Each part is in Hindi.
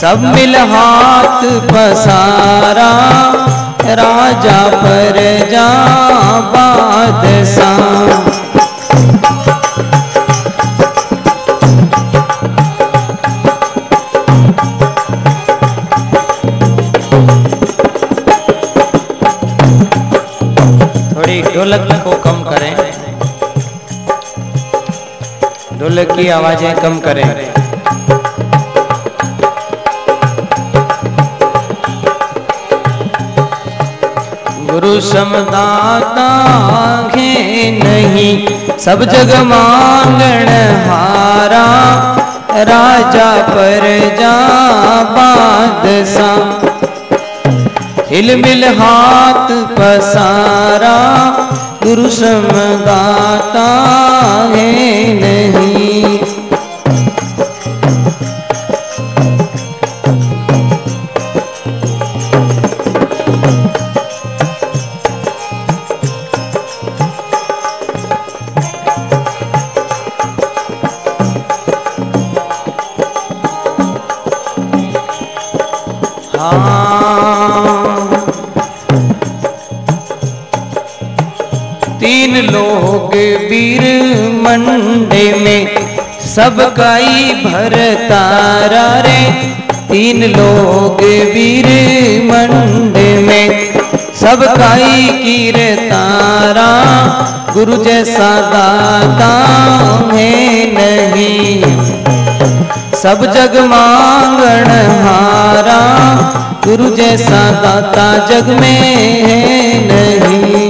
सब मिल हाथ पसारा, राजा पर जा थोड़ी ढोलक को कम करें। ढोलक की आवाज़ें कम करें। गुरु समदाता है नहीं, सब जग मांगण हारा, राजा पर जा हिल मिल हाथ पसारा, गुरु समदाता है नहीं। लोग वीर मंडे में सब भर तारा रे। तीन लोग वीर मंडे में सब काई कीर तारा। गुरु जैसा दाता है नहीं। सब जग मांगण हारा। गुरु जैसा दाता जग में है नहीं।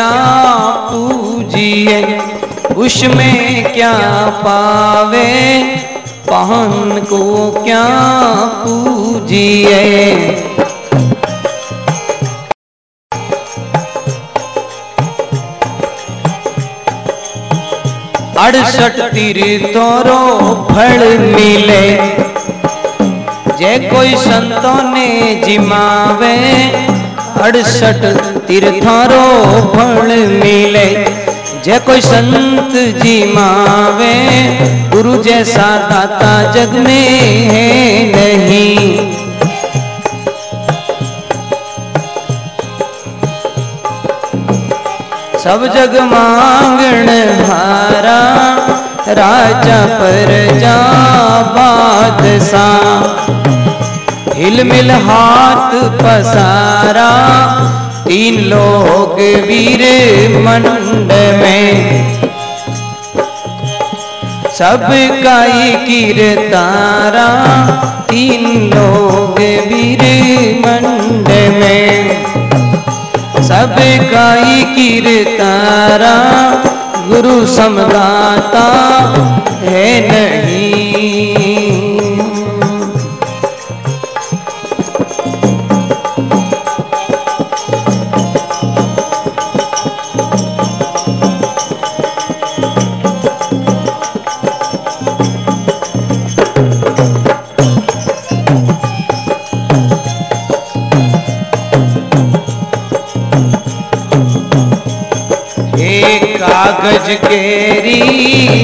क्या पूजिए? उसमें क्या पावे? पहन को क्या पूजिए? अड़सठ तीर्थोरो फल मिले। जे कोई संतों ने जिमावे, अड़सठ तीर्थारो फल मिले। जे कोई संत जिमावे गुरु जैसा दाता जग में है नहीं। सब जग मांगण हारा, राजा पर जा हिल मिल हाथ पसारा तीन लोग वीर मंड में। सब काई कीरतारा तीन लोग वीर मंड में। सब काई कीरतारा गुरु समदाता है नहीं। एक कागज़ केरी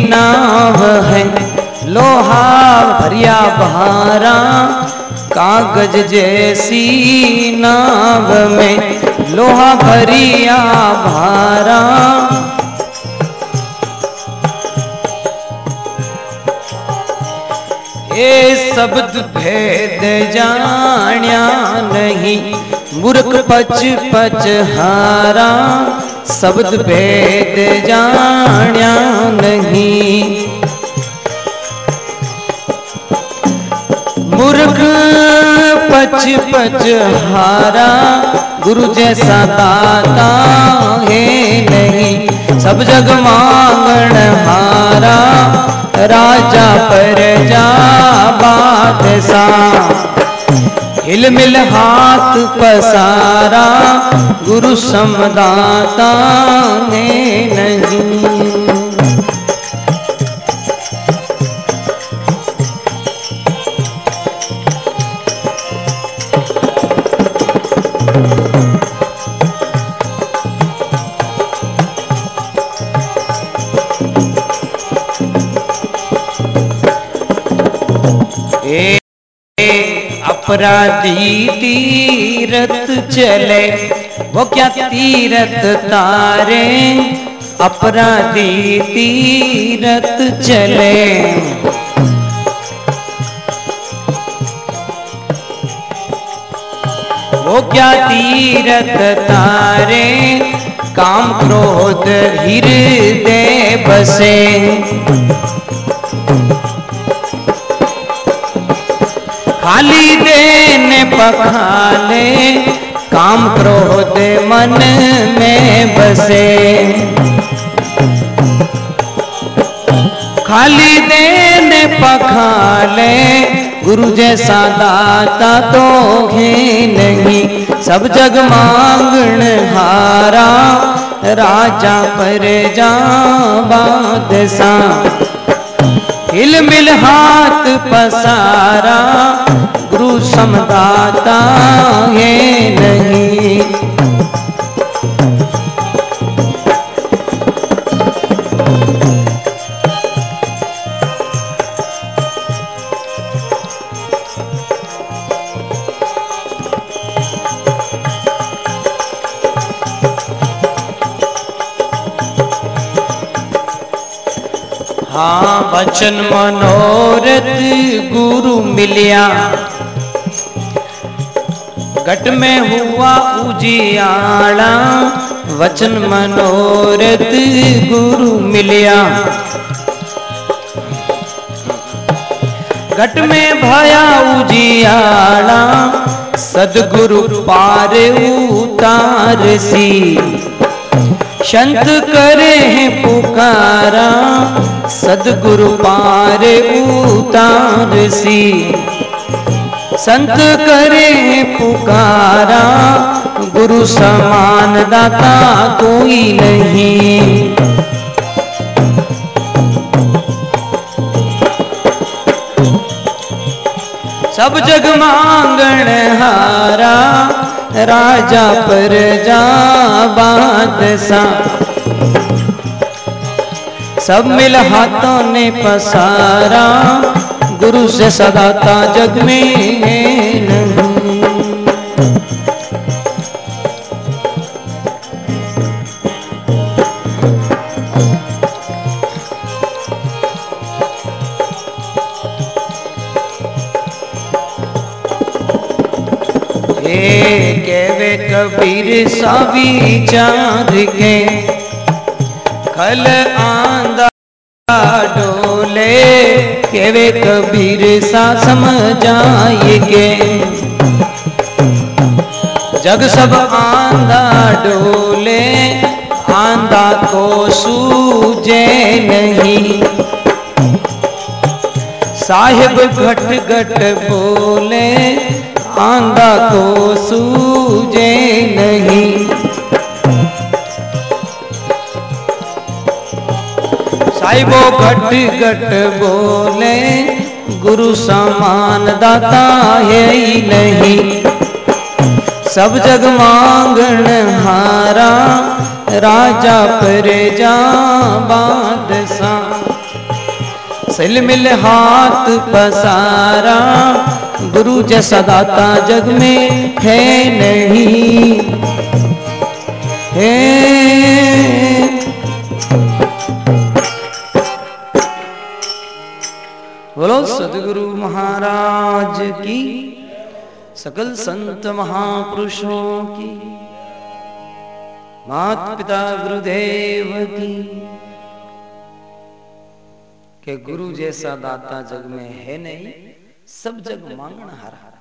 नाव है, लोहा भरिया भारा कागज़ जैसी नाव में लोहा भरिया भारा ये शब्द भेद जाण्या नहीं मूर्ख पच पच हारा, शब्द भेद जाण्या नहीं। मूर्ख पच पच हारा, गुरु जैसा दाता है नहीं। सब जग मांगण हारा, राजा पर जा बादशाह हिल मिल हाथ पसारा गुरु समदाता ने नहीं। अपराधी तीरथ चले। वो क्या तीरथ तारे? अपराधी तीरथ चले। वो क्या तीरथ तारे? काम क्रोध हृदय बसे। खाली देने पखाले काम क्रोध मन में बसे। खाली देने पखाले गुरु जैसा दाता तो है नहीं। सब जग मांगण हारा, राजा पर जा बादशा हिल मिल हाथ पसारा गुरु समदाता है नहीं। वचन मनोरथ गुरु मिलिया। घट में हुआ उजियाला, वचन मनोरथ गुरु मिलिया। घट में भया उजियाला, सदगुरु पार उतार सी संत करे हैं पुकारा, सदगुरु पार उतार सी। संत करे पुकारा, गुरु समान दाता कोई नहीं। सब जग मांगण हारा राजा पर जाबाद सा। सब मिल हाथों ने पसारा गुरु से सदाता जग में केवे कबीर सा विचार के। खल आंदा डोले केवे कबीर सा समझाएगे जग सब आंदा डोले, आंदा को सूझे नहीं। साहिब घट घट बोले आंदा को सूझे नहीं। साहिबो घट घट बोले, गुरु समान दाता है ही नहीं। सब जग मांगण हारा, राजा पर जा मिल हाथ पसारा गुरु जैसा दाता जग में है नहीं। है। बोलो, सदगुरु महाराज की, सकल संत महापुरुषों की मात पिता गुरुदेव की। के गुरु जैसा दाता जग में है नहीं? सब जग मांगण हारा।